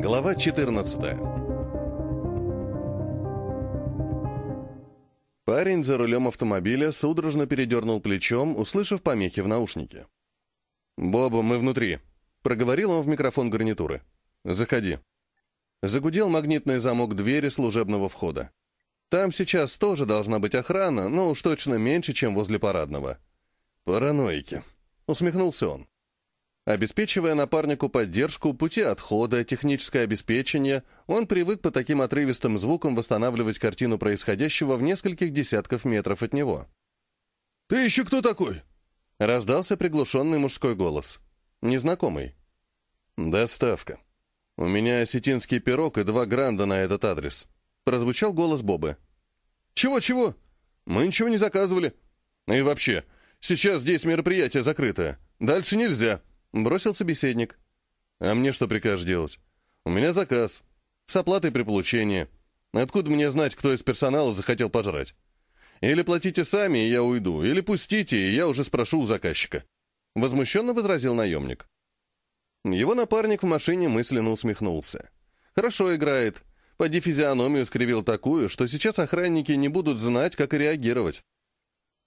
Глава 14 Парень за рулем автомобиля судорожно передернул плечом, услышав помехи в наушнике. «Боба, мы внутри», — проговорил он в микрофон гарнитуры. «Заходи». Загудел магнитный замок двери служебного входа. Там сейчас тоже должна быть охрана, но уж точно меньше, чем возле парадного. «Параноики», — усмехнулся он. Обеспечивая напарнику поддержку, пути отхода, техническое обеспечение, он привык по таким отрывистым звукам восстанавливать картину происходящего в нескольких десятков метров от него. «Ты еще кто такой?» Раздался приглушенный мужской голос. Незнакомый. «Доставка. У меня осетинский пирог и два гранда на этот адрес». Прозвучал голос Бобы. «Чего-чего? Мы ничего не заказывали. И вообще, сейчас здесь мероприятие закрытое. Дальше нельзя». Бросил собеседник. «А мне что прикажешь делать? У меня заказ. С оплатой при получении. Откуда мне знать, кто из персонала захотел пожрать? Или платите сами, и я уйду, или пустите, и я уже спрошу у заказчика». Возмущенно возразил наемник. Его напарник в машине мысленно усмехнулся. «Хорошо играет. Поди физиономию скривил такую, что сейчас охранники не будут знать, как реагировать».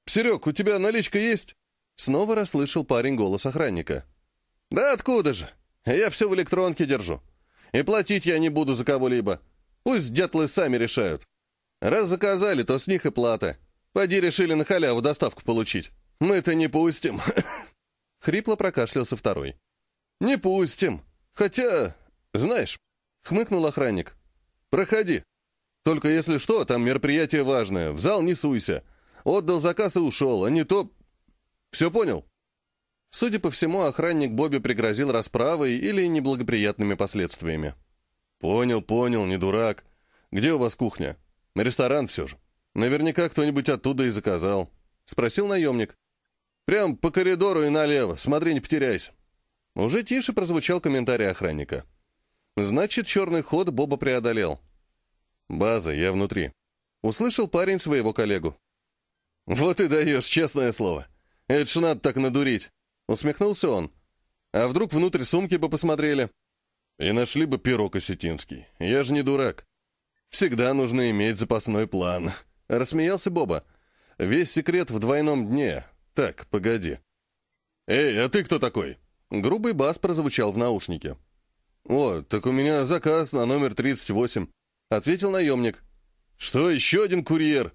«Серег, у тебя наличка есть?» Снова расслышал парень голос охранника. «Да откуда же? Я все в электронке держу. И платить я не буду за кого-либо. Пусть дятлы сами решают. Раз заказали, то с них и плата. Поди решили на халяву доставку получить. Мы-то не пустим». Хрипло прокашлялся второй. «Не пустим. Хотя, знаешь...» — хмыкнул охранник. «Проходи. Только если что, там мероприятие важное. В зал не суйся. Отдал заказ и ушел, а не то... Все понял?» Судя по всему, охранник Бобби пригрозил расправой или неблагоприятными последствиями. «Понял, понял, не дурак. Где у вас кухня? Ресторан все же. Наверняка кто-нибудь оттуда и заказал». Спросил наемник. «Прям по коридору и налево. Смотри, не потеряйся». Уже тише прозвучал комментарий охранника. «Значит, черный ход Боба преодолел». «База, я внутри». Услышал парень своего коллегу. «Вот и даешь, честное слово. Это ж надо так надурить. Усмехнулся он. А вдруг внутрь сумки бы посмотрели? И нашли бы пирог осетинский. Я же не дурак. Всегда нужно иметь запасной план. Рассмеялся Боба. Весь секрет в двойном дне. Так, погоди. «Эй, а ты кто такой?» Грубый бас прозвучал в наушнике. «О, так у меня заказ на номер 38», — ответил наемник. «Что, еще один курьер?»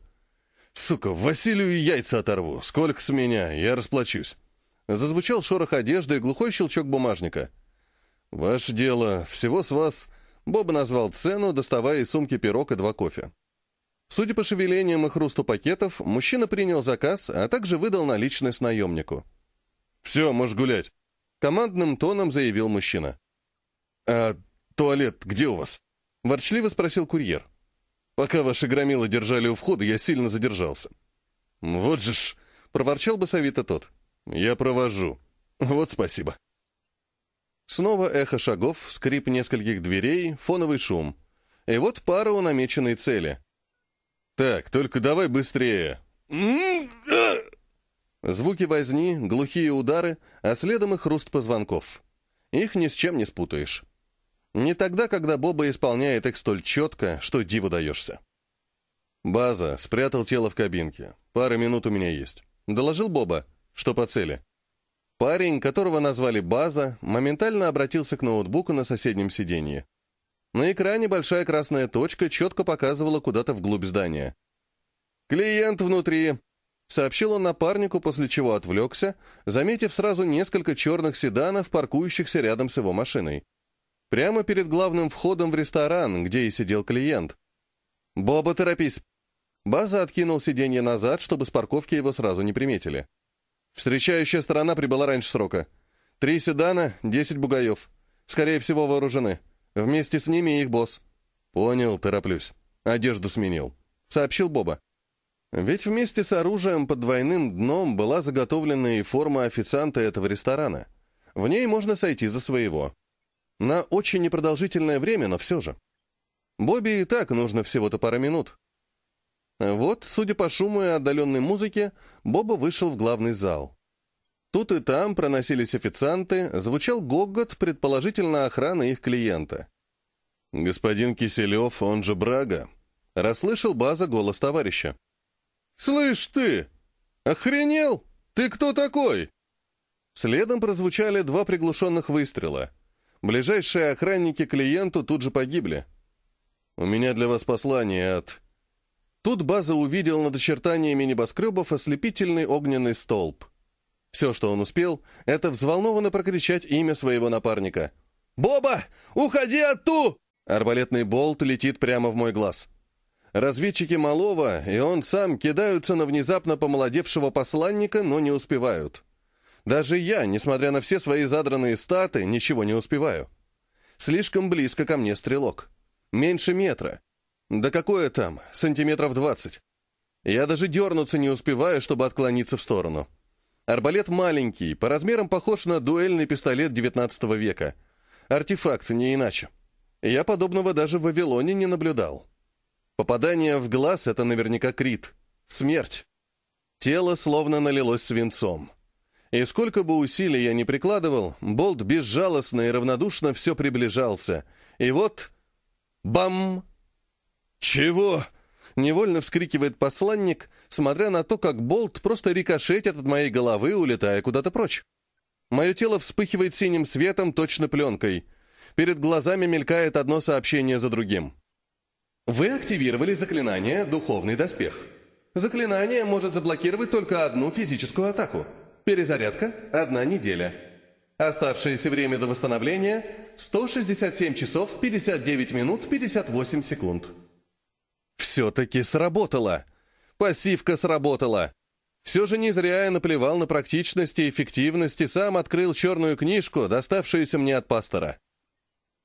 «Сука, Василию яйца оторву. Сколько с меня? Я расплачусь». Зазвучал шорох одежды и глухой щелчок бумажника. «Ваше дело. Всего с вас...» Боба назвал цену, доставая из сумки пирог и два кофе. Судя по шевелениям и хрусту пакетов, мужчина принял заказ, а также выдал наличность наемнику. «Все, можешь гулять», — командным тоном заявил мужчина. «А туалет где у вас?» — ворчливо спросил курьер. «Пока ваши громилы держали у входа, я сильно задержался». «Вот же ж!» — проворчал басовито тот. «Я провожу. Вот спасибо». Снова эхо шагов, скрип нескольких дверей, фоновый шум. И вот пара у намеченной цели. «Так, только давай быстрее!» Звуки возни, глухие удары, а следом и хруст позвонков. Их ни с чем не спутаешь. Не тогда, когда Боба исполняет их столь четко, что диву даешься. «База, спрятал тело в кабинке. Пара минут у меня есть», — доложил Боба. Что по цели? Парень, которого назвали База, моментально обратился к ноутбуку на соседнем сиденье. На экране большая красная точка четко показывала куда-то вглубь здания. «Клиент внутри», — сообщил он напарнику, после чего отвлекся, заметив сразу несколько черных седанов, паркующихся рядом с его машиной. Прямо перед главным входом в ресторан, где и сидел клиент. «Боба, торопись!» База откинул сиденье назад, чтобы с парковки его сразу не приметили. Встречающая сторона прибыла раньше срока. Три седана, десять бугаев. Скорее всего, вооружены. Вместе с ними их босс. Понял, тороплюсь. Одежду сменил. Сообщил Боба. Ведь вместе с оружием под двойным дном была заготовлена и форма официанта этого ресторана. В ней можно сойти за своего. На очень непродолжительное время, но все же. Бобби и так нужно всего-то пара минут. Вот, судя по шуму и отдаленной музыке, Боба вышел в главный зал. Тут и там проносились официанты, звучал гогот, предположительно охраны их клиента. «Господин Киселев, он же Брага», — расслышал База голос товарища. «Слышь ты! Охренел? Ты кто такой?» Следом прозвучали два приглушенных выстрела. Ближайшие охранники клиенту тут же погибли. «У меня для вас послание от...» Тут База увидел над очертаниями небоскребов ослепительный огненный столб. Все, что он успел, это взволнованно прокричать имя своего напарника. «Боба, уходи отту!» Арбалетный болт летит прямо в мой глаз. Разведчики Малова и он сам кидаются на внезапно помолодевшего посланника, но не успевают. Даже я, несмотря на все свои задранные статы, ничего не успеваю. Слишком близко ко мне стрелок. Меньше метра. Да какое там, сантиметров двадцать. Я даже дернуться не успеваю, чтобы отклониться в сторону. Арбалет маленький, по размерам похож на дуэльный пистолет XIX века. Артефакт, не иначе. Я подобного даже в Вавилоне не наблюдал. Попадание в глаз — это наверняка крит. Смерть. Тело словно налилось свинцом. И сколько бы усилий я ни прикладывал, болт безжалостно и равнодушно все приближался. И вот... Бам! «Чего?» — невольно вскрикивает посланник, смотря на то, как болт просто рикошетит от моей головы, улетая куда-то прочь. Мое тело вспыхивает синим светом, точно пленкой. Перед глазами мелькает одно сообщение за другим. Вы активировали заклинание «Духовный доспех». Заклинание может заблокировать только одну физическую атаку. Перезарядка – одна неделя. Оставшееся время до восстановления – 167 часов 59 минут 58 секунд. Все-таки сработало. Пассивка сработала. Все же не зря я наплевал на практичность и эффективность и сам открыл черную книжку, доставшуюся мне от пастора.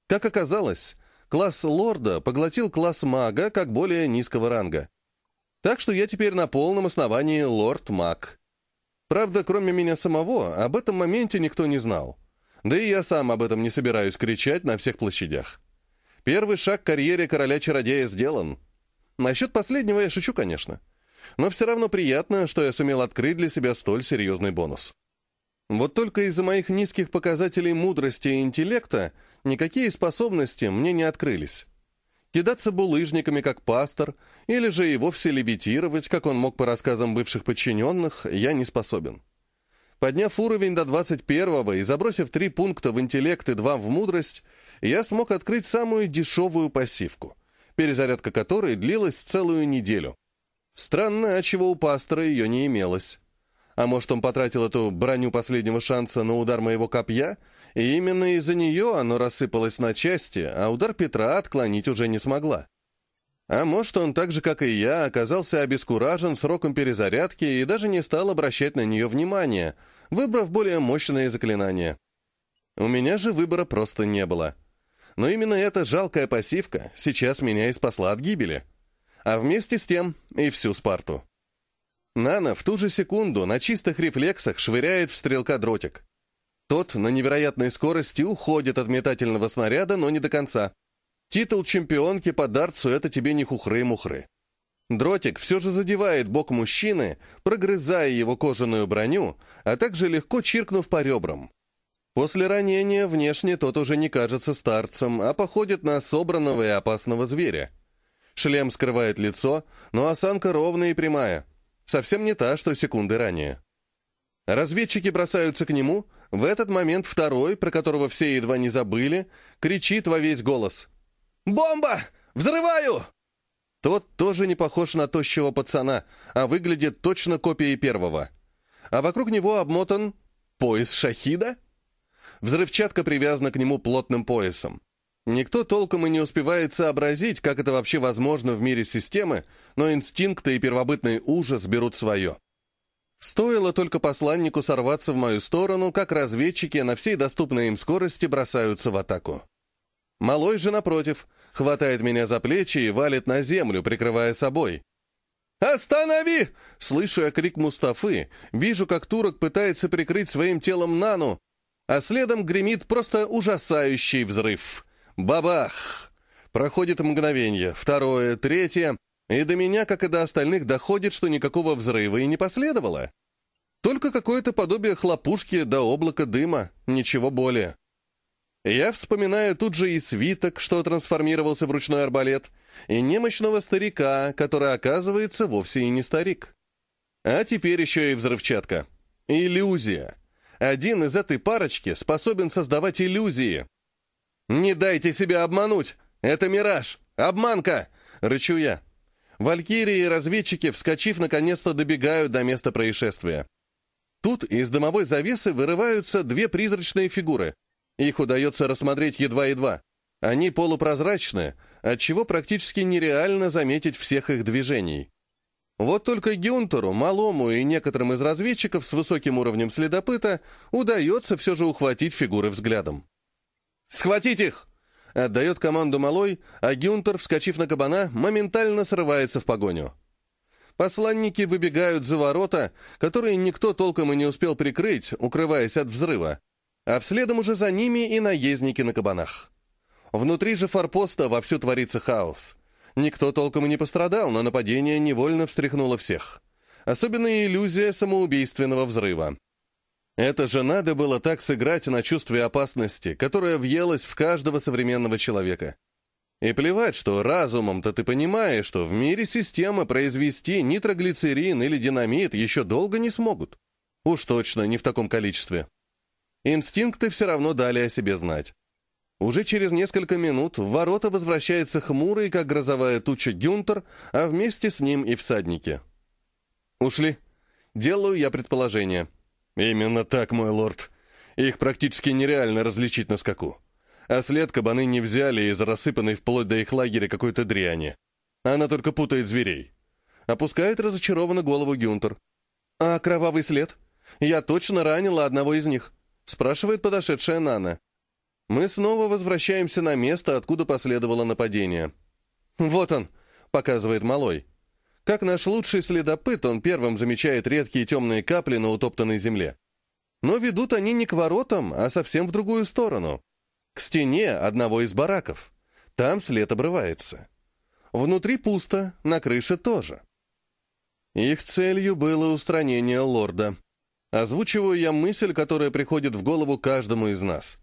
Как оказалось, класс лорда поглотил класс мага как более низкого ранга. Так что я теперь на полном основании лорд-маг. Правда, кроме меня самого, об этом моменте никто не знал. Да и я сам об этом не собираюсь кричать на всех площадях. Первый шаг к карьере короля-чародея сделан. Насчет последнего я шучу, конечно. Но все равно приятно, что я сумел открыть для себя столь серьезный бонус. Вот только из-за моих низких показателей мудрости и интеллекта никакие способности мне не открылись. Кидаться булыжниками, как пастор, или же и вовсе левитировать, как он мог по рассказам бывших подчиненных, я не способен. Подняв уровень до 21-го и забросив три пункта в интеллект и два в мудрость, я смог открыть самую дешевую пассивку, перезарядка которой длилась целую неделю. Странно, а чего у пастора ее не имелось. А может, он потратил эту броню последнего шанса на удар моего копья, и именно из-за нее оно рассыпалось на части, а удар Петра отклонить уже не смогла. А может, он так же, как и я, оказался обескуражен сроком перезарядки и даже не стал обращать на нее внимания, выбрав более мощные заклинания. У меня же выбора просто не было. Но именно эта жалкая пассивка сейчас меня и спасла от гибели. А вместе с тем и всю Спарту. Нана в ту же секунду на чистых рефлексах швыряет в стрелка дротик. Тот на невероятной скорости уходит от метательного снаряда, но не до конца. Титул чемпионки по дартсу — это тебе не хухры-мухры. Дротик все же задевает бок мужчины, прогрызая его кожаную броню, а также легко чиркнув по ребрам. После ранения внешне тот уже не кажется старцем, а походит на собранного и опасного зверя. Шлем скрывает лицо, но осанка ровная и прямая. Совсем не та, что секунды ранее. Разведчики бросаются к нему, в этот момент второй, про которого все едва не забыли, кричит во весь голос. «Бомба! Взрываю!» Тот тоже не похож на тощего пацана, а выглядит точно копией первого. А вокруг него обмотан пояс шахида? Взрывчатка привязана к нему плотным поясом. Никто толком и не успевает сообразить, как это вообще возможно в мире системы, но инстинкты и первобытный ужас берут свое. Стоило только посланнику сорваться в мою сторону, как разведчики на всей доступной им скорости бросаются в атаку. Малой же, напротив, хватает меня за плечи и валит на землю, прикрывая собой. «Останови!» Слышу я крик Мустафы, вижу, как турок пытается прикрыть своим телом Нану, а следом гремит просто ужасающий взрыв. Бабах! Проходит мгновение, второе, третье, и до меня, как и до остальных, доходит, что никакого взрыва и не последовало. Только какое-то подобие хлопушки до облака дыма, ничего более. Я вспоминаю тут же и свиток, что трансформировался в ручной арбалет, и немощного старика, который, оказывается, вовсе и не старик. А теперь еще и взрывчатка. Иллюзия. Один из этой парочки способен создавать иллюзии. «Не дайте себя обмануть! Это мираж! Обманка!» — рычу я. Валькирии и разведчики, вскочив, наконец-то добегают до места происшествия. Тут из дымовой завесы вырываются две призрачные фигуры. Их удается рассмотреть едва-едва. Они полупрозрачны, отчего практически нереально заметить всех их движений. Вот только Гюнтеру, Малому и некоторым из разведчиков с высоким уровнем следопыта удается все же ухватить фигуры взглядом. «Схватить их!» — отдает команду Малой, а Гюнтер, вскочив на кабана, моментально срывается в погоню. Посланники выбегают за ворота, которые никто толком и не успел прикрыть, укрываясь от взрыва, а вследом уже за ними и наездники на кабанах. Внутри же форпоста вовсю творится хаос. Никто толком и не пострадал, но нападение невольно встряхнуло всех. Особенно иллюзия самоубийственного взрыва. Это же надо было так сыграть на чувстве опасности, которое въелось в каждого современного человека. И плевать, что разумом-то ты понимаешь, что в мире системы произвести нитроглицерин или динамит еще долго не смогут. Уж точно не в таком количестве. Инстинкты все равно дали о себе знать. Уже через несколько минут в ворота возвращается хмурый, как грозовая туча Гюнтер, а вместе с ним и всадники. «Ушли. Делаю я предположение». «Именно так, мой лорд. Их практически нереально различить на скаку а след кабаны не взяли из рассыпанной вплоть до их лагеря какой-то дряни. Она только путает зверей. Опускает разочарованно голову Гюнтер. «А кровавый след? Я точно ранила одного из них», — спрашивает подошедшая Нана. Мы снова возвращаемся на место, откуда последовало нападение. «Вот он», — показывает Малой. Как наш лучший следопыт, он первым замечает редкие темные капли на утоптанной земле. Но ведут они не к воротам, а совсем в другую сторону. К стене одного из бараков. Там след обрывается. Внутри пусто, на крыше тоже. Их целью было устранение лорда. Озвучиваю я мысль, которая приходит в голову каждому из нас.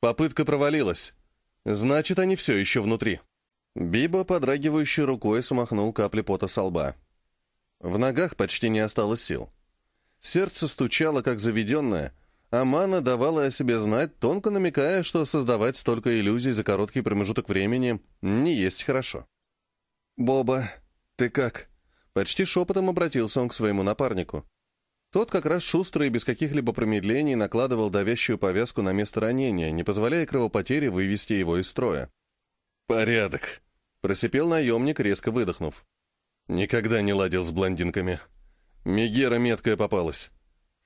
Попытка провалилась. Значит, они все еще внутри. Биба, подрагивающей рукой, смахнул капли пота со лба. В ногах почти не осталось сил. Сердце стучало, как заведенное, Амана давала о себе знать, тонко намекая, что создавать столько иллюзий за короткий промежуток времени не есть хорошо. «Боба, ты как?» Почти шепотом обратился он к своему напарнику. Тот как раз шустрый и без каких-либо промедлений накладывал давящую повязку на место ранения, не позволяя кровопотере вывести его из строя. «Порядок», — просипел наемник, резко выдохнув. «Никогда не ладил с блондинками. Мегера меткая попалась.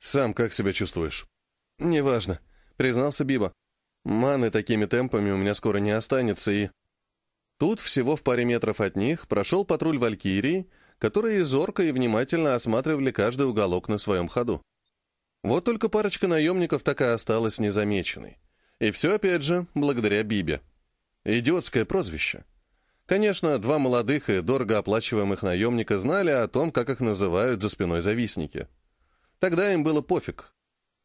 Сам как себя чувствуешь?» «Неважно», — признался Биба. «Маны такими темпами у меня скоро не останется, и...» Тут, всего в паре метров от них, прошел патруль Валькирии, которые зорко и внимательно осматривали каждый уголок на своем ходу. Вот только парочка наемников так и осталась незамеченной. И все, опять же, благодаря Бибе. Идиотское прозвище. Конечно, два молодых и дорого оплачиваемых наемника знали о том, как их называют за спиной завистники. Тогда им было пофиг,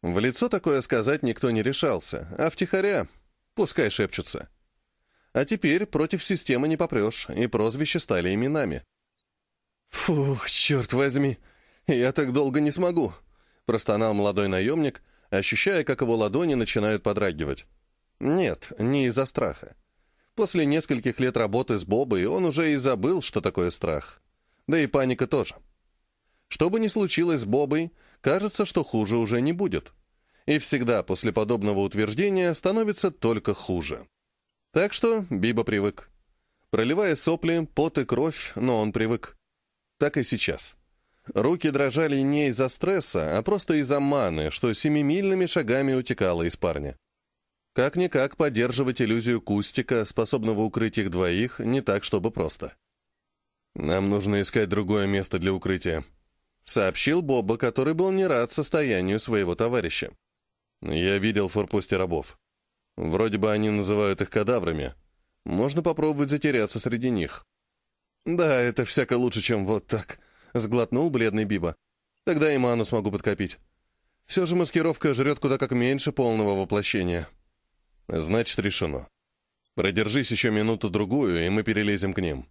в лицо такое сказать никто не решался, а втихаря пускай шепчутся. А теперь против системы не попрешь, и прозвища стали именами. «Фух, черт возьми, я так долго не смогу», — простонал молодой наемник, ощущая, как его ладони начинают подрагивать. Нет, не из-за страха. После нескольких лет работы с Бобой он уже и забыл, что такое страх. Да и паника тоже. Что бы ни случилось с Бобой, кажется, что хуже уже не будет. И всегда после подобного утверждения становится только хуже. Так что Биба привык. Проливая сопли, пот и кровь, но он привык. Так и сейчас. Руки дрожали не из-за стресса, а просто из-за маны, что семимильными шагами утекало из парня. Как-никак поддерживать иллюзию кустика, способного укрыть их двоих, не так, чтобы просто. «Нам нужно искать другое место для укрытия», сообщил Боба, который был не рад состоянию своего товарища. «Я видел в рабов. Вроде бы они называют их кадаврами. Можно попробовать затеряться среди них». «Да, это всяко лучше, чем вот так», — сглотнул бледный Биба. «Тогда и ману смогу подкопить. Все же маскировка жрет куда как меньше полного воплощения». Значит, решено. Продержись еще минуту-другую, и мы перелезем к ним.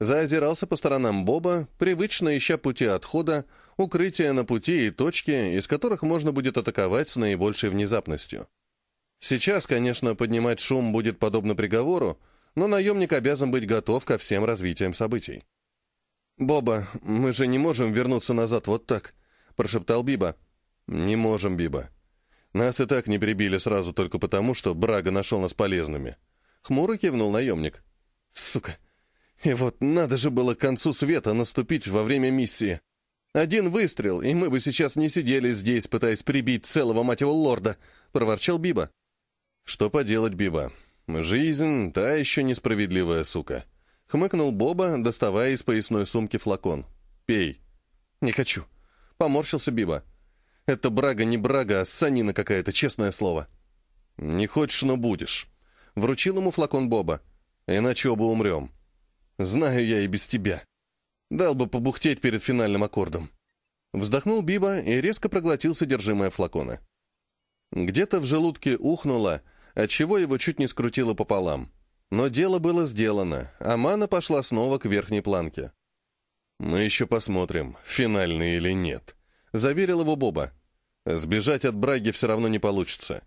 Заозирался по сторонам Боба, привычно ища пути отхода, укрытия на пути и точки, из которых можно будет атаковать с наибольшей внезапностью. Сейчас, конечно, поднимать шум будет подобно приговору, но наемник обязан быть готов ко всем развитиям событий. «Боба, мы же не можем вернуться назад вот так», — прошептал Биба. «Не можем, Биба. Нас и так не прибили сразу только потому, что Брага нашел нас полезными». Хмуро кивнул наемник. «Сука, и вот надо же было к концу света наступить во время миссии. Один выстрел, и мы бы сейчас не сидели здесь, пытаясь прибить целого, мать его, лорда», — проворчал Биба. «Что поделать, Биба? Жизнь — та еще несправедливая сука», — хмыкнул Боба, доставая из поясной сумки флакон. «Пей». «Не хочу», — поморщился Биба. «Это брага не брага, а санина какая-то, честное слово». «Не хочешь, но будешь». Вручил ему флакон Боба. «Иначе оба умрем». Знаю я и без тебя. Дал бы побухтеть перед финальным аккордом. Вздохнул Биба и резко проглотил содержимое флакона. Где-то в желудке ухнуло, отчего его чуть не скрутило пополам. Но дело было сделано, а мана пошла снова к верхней планке. «Мы еще посмотрим, финальный или нет», — заверил его Боба. «Сбежать от Браги все равно не получится.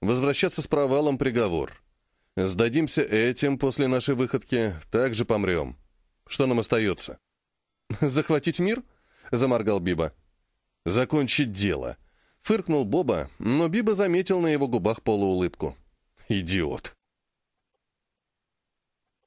Возвращаться с провалом — приговор. Сдадимся этим после нашей выходки, так же помрем. Что нам остается? «Захватить мир?» — заморгал Биба. «Закончить дело», — фыркнул Боба, но Биба заметил на его губах полуулыбку. «Идиот».